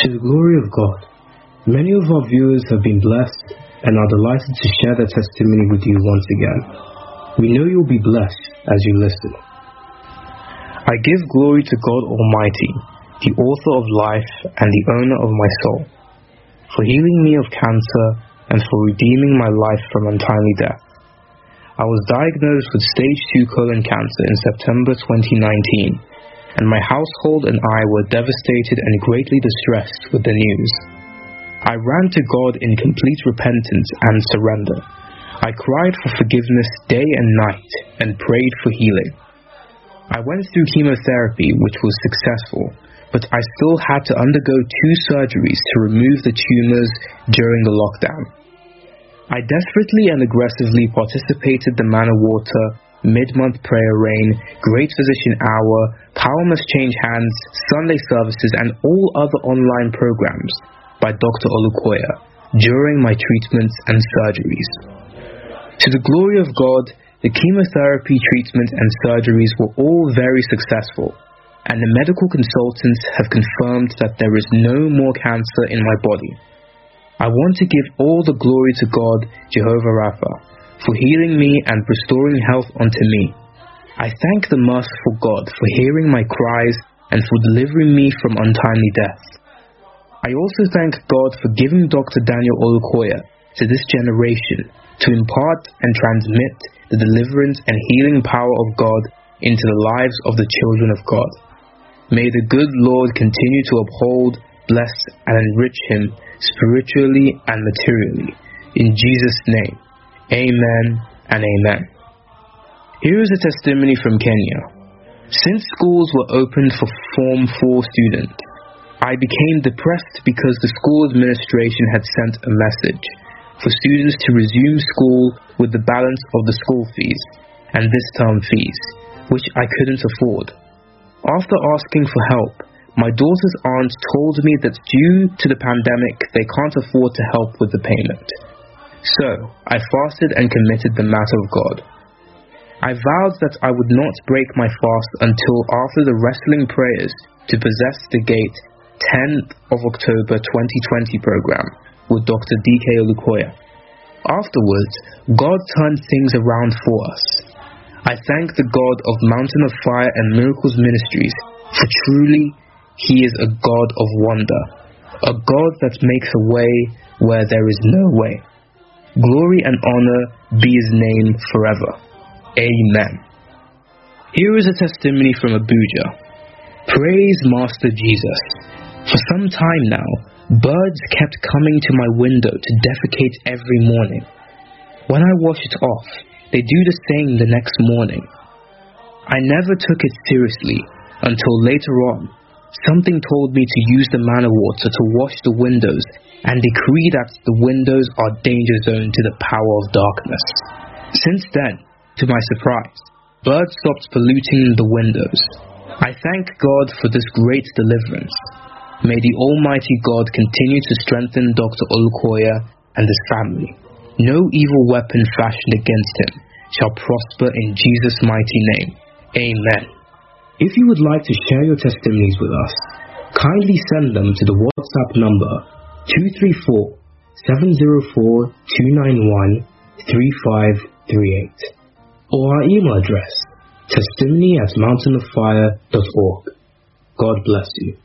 To the glory of God, many of our viewers have been blessed and are delighted to share their testimony with you once again. We know you'll be blessed as you listen. I give glory to God Almighty, the author of life and the owner of my soul, for healing me of cancer and for redeeming my life from untimely death. I was diagnosed with stage 2 colon cancer in September 2019 and my household and I were devastated and greatly distressed with the news. I ran to God in complete repentance and surrender. I cried for forgiveness day and night and prayed for healing. I went through chemotherapy, which was successful, but I still had to undergo two surgeries to remove the tumors during the lockdown. I desperately and aggressively participated the Manna Water mid-month prayer rain, Great Physician Hour, Power Must Change Hands, Sunday services, and all other online programs by Dr. Olukoya during my treatments and surgeries. To the glory of God, the chemotherapy treatment and surgeries were all very successful, and the medical consultants have confirmed that there is no more cancer in my body. I want to give all the glory to God, Jehovah Rapha, for healing me and restoring health unto me. I thank the merciful God for hearing my cries and for delivering me from untimely death. I also thank God for giving Dr. Daniel Olukoya to this generation to impart and transmit the deliverance and healing power of God into the lives of the children of God. May the good Lord continue to uphold, bless, and enrich him spiritually and materially. In Jesus' name. Amen and amen. Here is a testimony from Kenya. Since schools were opened for Form 4 students, I became depressed because the school administration had sent a message for students to resume school with the balance of the school fees and this term fees, which I couldn't afford. After asking for help, my daughter's aunt told me that due to the pandemic, they can't afford to help with the payment. So I fasted and committed the matter of God. I vowed that I would not break my fast until after the wrestling prayers to possess the gate 10th of October 2020 program with Dr. DK Olukoya. Afterwards, God turned things around for us. I thank the God of Mountain of Fire and Miracles Ministries for truly He is a God of wonder, a God that makes a way where there is no way. Glory and honor be his name forever. Amen. Here is a testimony from Abuja. Praise Master Jesus. For some time now, birds kept coming to my window to defecate every morning. When I wash it off, they do the same the next morning. I never took it seriously until later on, something told me to use the manna water to wash the windows and decree that the windows are danger zone to the power of darkness. Since then, to my surprise, birds stopped polluting the windows. I thank God for this great deliverance. May the Almighty God continue to strengthen Dr. Olukoya and his family. No evil weapon fashioned against him shall prosper in Jesus' mighty name. Amen. If you would like to share your testimonies with us, kindly send them to the WhatsApp number 234 704 291 3538 or our email address testimony at mountainoffire.org. God bless you.